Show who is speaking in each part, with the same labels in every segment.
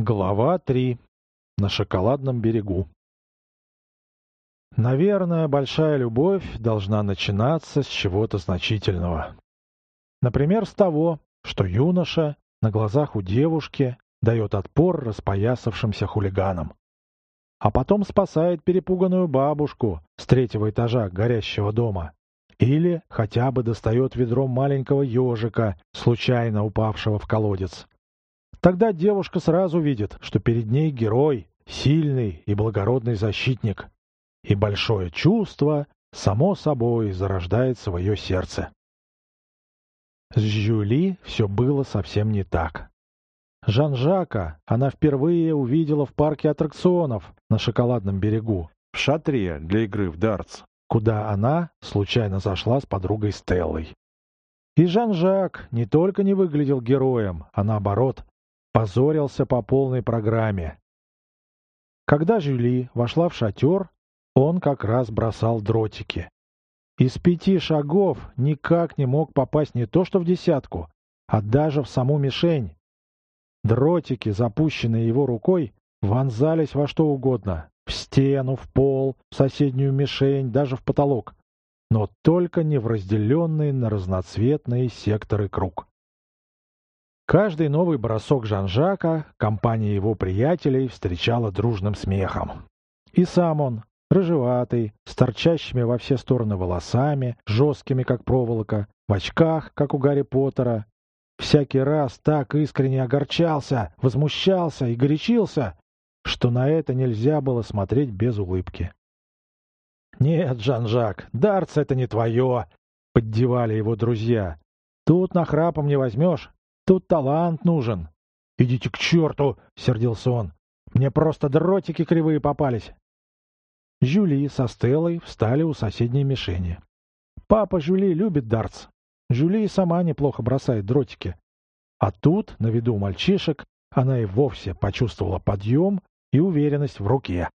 Speaker 1: Глава 3. На шоколадном берегу. Наверное, большая любовь должна начинаться с чего-то значительного. Например, с того, что юноша на глазах у девушки дает отпор распоясавшимся хулиганам. А потом спасает перепуганную бабушку с третьего этажа горящего дома. Или хотя бы достает ведром маленького ежика, случайно упавшего в колодец. Тогда девушка сразу видит, что перед ней герой, сильный и благородный защитник. И большое чувство, само собой, зарождается в ее сердце. С Жюли все было совсем не так. Жан-Жака она впервые увидела в парке аттракционов на Шоколадном берегу, в шатре для игры в дартс, куда она случайно зашла с подругой Стеллой. И Жан-Жак не только не выглядел героем, а наоборот, позорился по полной программе. Когда Жюли вошла в шатер, он как раз бросал дротики. Из пяти шагов никак не мог попасть не то что в десятку, а даже в саму мишень. Дротики, запущенные его рукой, вонзались во что угодно — в стену, в пол, в соседнюю мишень, даже в потолок. Но только не в разделенные на разноцветные секторы круг. Каждый новый бросок Жан-Жака компания его приятелей встречала дружным смехом. И сам он, рыжеватый, с торчащими во все стороны волосами, жесткими, как проволока, в очках, как у Гарри Поттера, всякий раз так искренне огорчался, возмущался и горячился, что на это нельзя было смотреть без улыбки. «Нет, Жан-Жак, дартс — это не твое!» — поддевали его друзья. «Тут нахрапом не возьмешь, Тут талант нужен. — Идите к черту! — сердился он. — Мне просто дротики кривые попались. Жюли со Стеллой встали у соседней мишени. Папа Жюли любит дартс. Жюли и сама неплохо бросает дротики. А тут, на виду мальчишек, она и вовсе почувствовала подъем и уверенность в руке.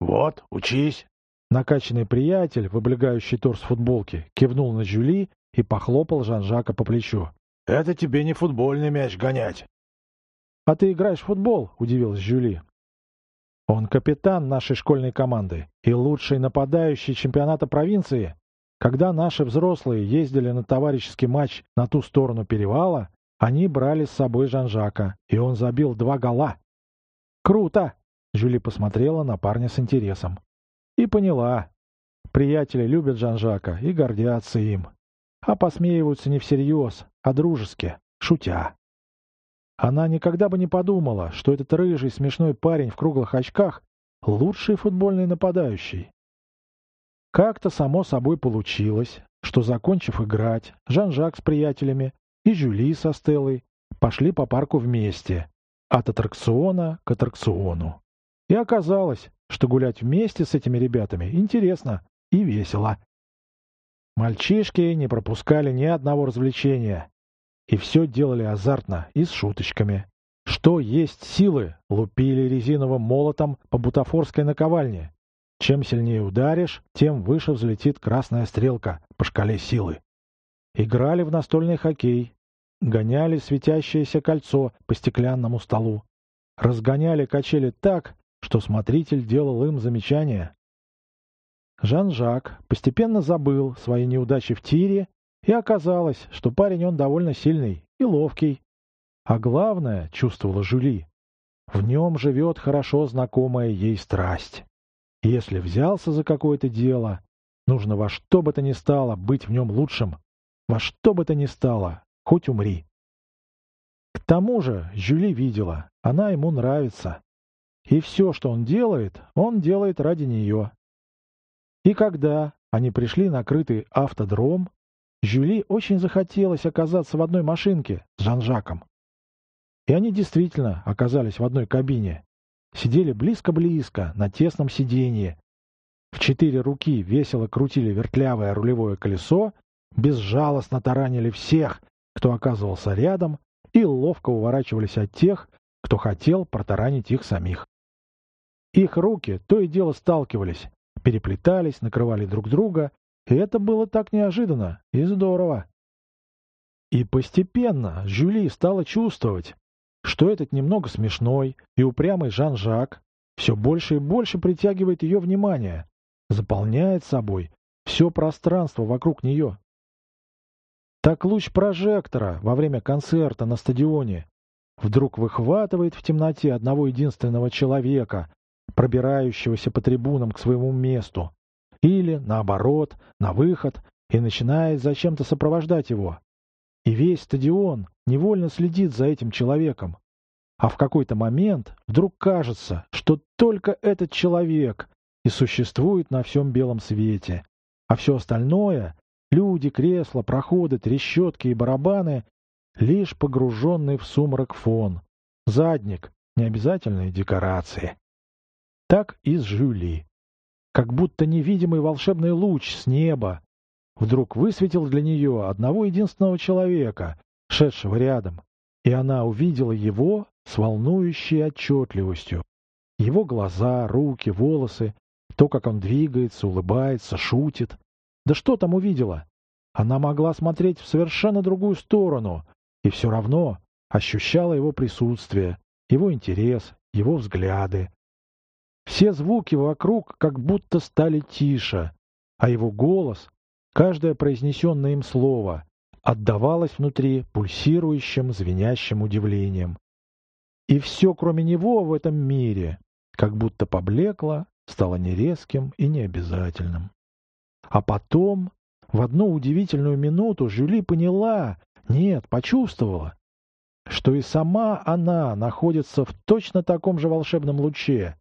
Speaker 1: «Вот, учись!» Накачанный приятель, в облегающий торс футболки, кивнул на Жюли и похлопал Жан-Жака по плечу. Это тебе не футбольный мяч гонять. — А ты играешь в футбол? — удивилась Жюли. — Он капитан нашей школьной команды и лучший нападающий чемпионата провинции. Когда наши взрослые ездили на товарищеский матч на ту сторону перевала, они брали с собой Жан-Жака, и он забил два гола. «Круто!» — Жюли посмотрела на парня с интересом. И поняла. Приятели любят Жан-Жака и гордятся им а посмеиваются не всерьез, а дружески, шутя. Она никогда бы не подумала, что этот рыжий смешной парень в круглых очках — лучший футбольный нападающий. Как-то само собой получилось, что, закончив играть, Жан-Жак с приятелями и Жюли со Стеллой пошли по парку вместе, от аттракциона к аттракциону. И оказалось, что гулять вместе с этими ребятами интересно и весело. Мальчишки не пропускали ни одного развлечения. И все делали азартно и с шуточками. Что есть силы, лупили резиновым молотом по бутафорской наковальне. Чем сильнее ударишь, тем выше взлетит красная стрелка по шкале силы. Играли в настольный хоккей, гоняли светящееся кольцо по стеклянному столу, разгоняли качели так, что смотритель делал им замечания. Жан-Жак постепенно забыл свои неудачи в тире, и оказалось, что парень он довольно сильный и ловкий. А главное, чувствовала Жюли, в нем живет хорошо знакомая ей страсть. Если взялся за какое-то дело, нужно во что бы то ни стало быть в нем лучшим. Во что бы то ни стало, хоть умри. К тому же Жюли видела, она ему нравится. И все, что он делает, он делает ради нее. И когда они пришли на крытый автодром, Жюли очень захотелось оказаться в одной машинке с Жан-Жаком. И они действительно оказались в одной кабине. Сидели близко-близко, на тесном сиденье. В четыре руки весело крутили вертлявое рулевое колесо, безжалостно таранили всех, кто оказывался рядом, и ловко уворачивались от тех, кто хотел протаранить их самих. Их руки то и дело сталкивались, переплетались, накрывали друг друга, и это было так неожиданно и здорово. И постепенно Жюли стала чувствовать, что этот немного смешной и упрямый Жан-Жак все больше и больше притягивает ее внимание, заполняет собой все пространство вокруг нее. Так луч прожектора во время концерта на стадионе вдруг выхватывает в темноте одного единственного человека, пробирающегося по трибунам к своему месту, или, наоборот, на выход и начинает зачем-то сопровождать его. И весь стадион невольно следит за этим человеком. А в какой-то момент вдруг кажется, что только этот человек и существует на всем белом свете, а все остальное — люди, кресла, проходы, трещотки и барабаны — лишь погруженный в сумрак фон, задник, необязательные декорации. Так и с Жюли. Как будто невидимый волшебный луч с неба вдруг высветил для нее одного единственного человека, шедшего рядом, и она увидела его с волнующей отчетливостью. Его глаза, руки, волосы, то, как он двигается, улыбается, шутит. Да что там увидела? Она могла смотреть в совершенно другую сторону, и все равно ощущала его присутствие, его интерес, его взгляды. Все звуки вокруг как будто стали тише, а его голос, каждое произнесенное им слово, отдавалось внутри пульсирующим, звенящим удивлением. И все, кроме него в этом мире, как будто поблекло, стало нерезким и необязательным. А потом, в одну удивительную минуту, Жюли поняла, нет, почувствовала, что и сама она находится в точно таком же волшебном луче.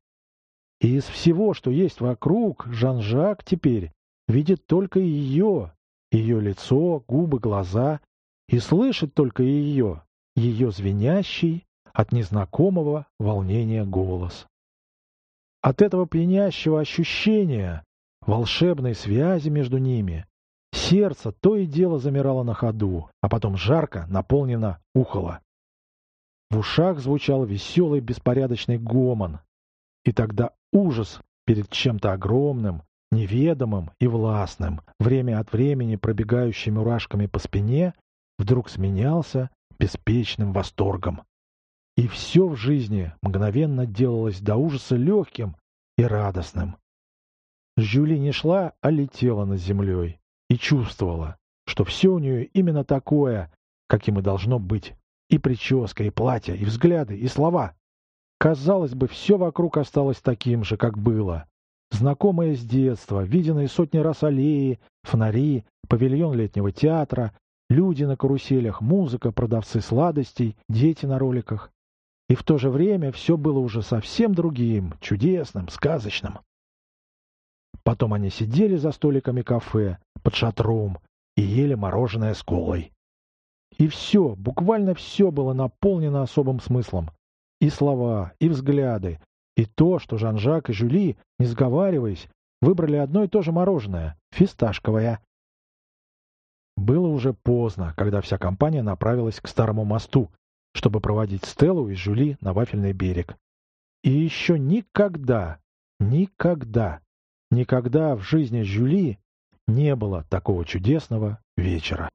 Speaker 1: И из всего, что есть вокруг, Жан-Жак теперь видит только ее, ее лицо, губы, глаза, и слышит только ее, ее звенящий от незнакомого волнения голос. От этого пьянящего ощущения, волшебной связи между ними, сердце то и дело замирало на ходу, а потом жарко, наполнено ухало. В ушах звучал веселый беспорядочный гомон, и тогда ужас перед чем-то огромным, неведомым и властным, время от времени пробегающими мурашками по спине, вдруг сменялся беспечным восторгом. И все в жизни мгновенно делалось до ужаса легким и радостным. Жюли не шла, а летела над землей и чувствовала, что все у нее именно такое, каким и должно быть. И прическа, и платье, и взгляды, и слова. Казалось бы, все вокруг осталось таким же, как было. Знакомые с детства, виденные сотни раз аллеи, фонари, павильон летнего театра, люди на каруселях, музыка, продавцы сладостей, дети на роликах. И в то же время все было уже совсем другим, чудесным, сказочным. Потом они сидели за столиками кафе, под шатром, и ели мороженое с колой. И все, буквально все было наполнено особым смыслом. И слова, и взгляды, и то, что Жан-Жак и Жюли, не сговариваясь, выбрали одно и то же мороженое — фисташковое. Было уже поздно, когда вся компания направилась к старому мосту, чтобы проводить Стеллу и Жюли на вафельный берег. И еще никогда, никогда, никогда в жизни Жюли не было такого чудесного вечера.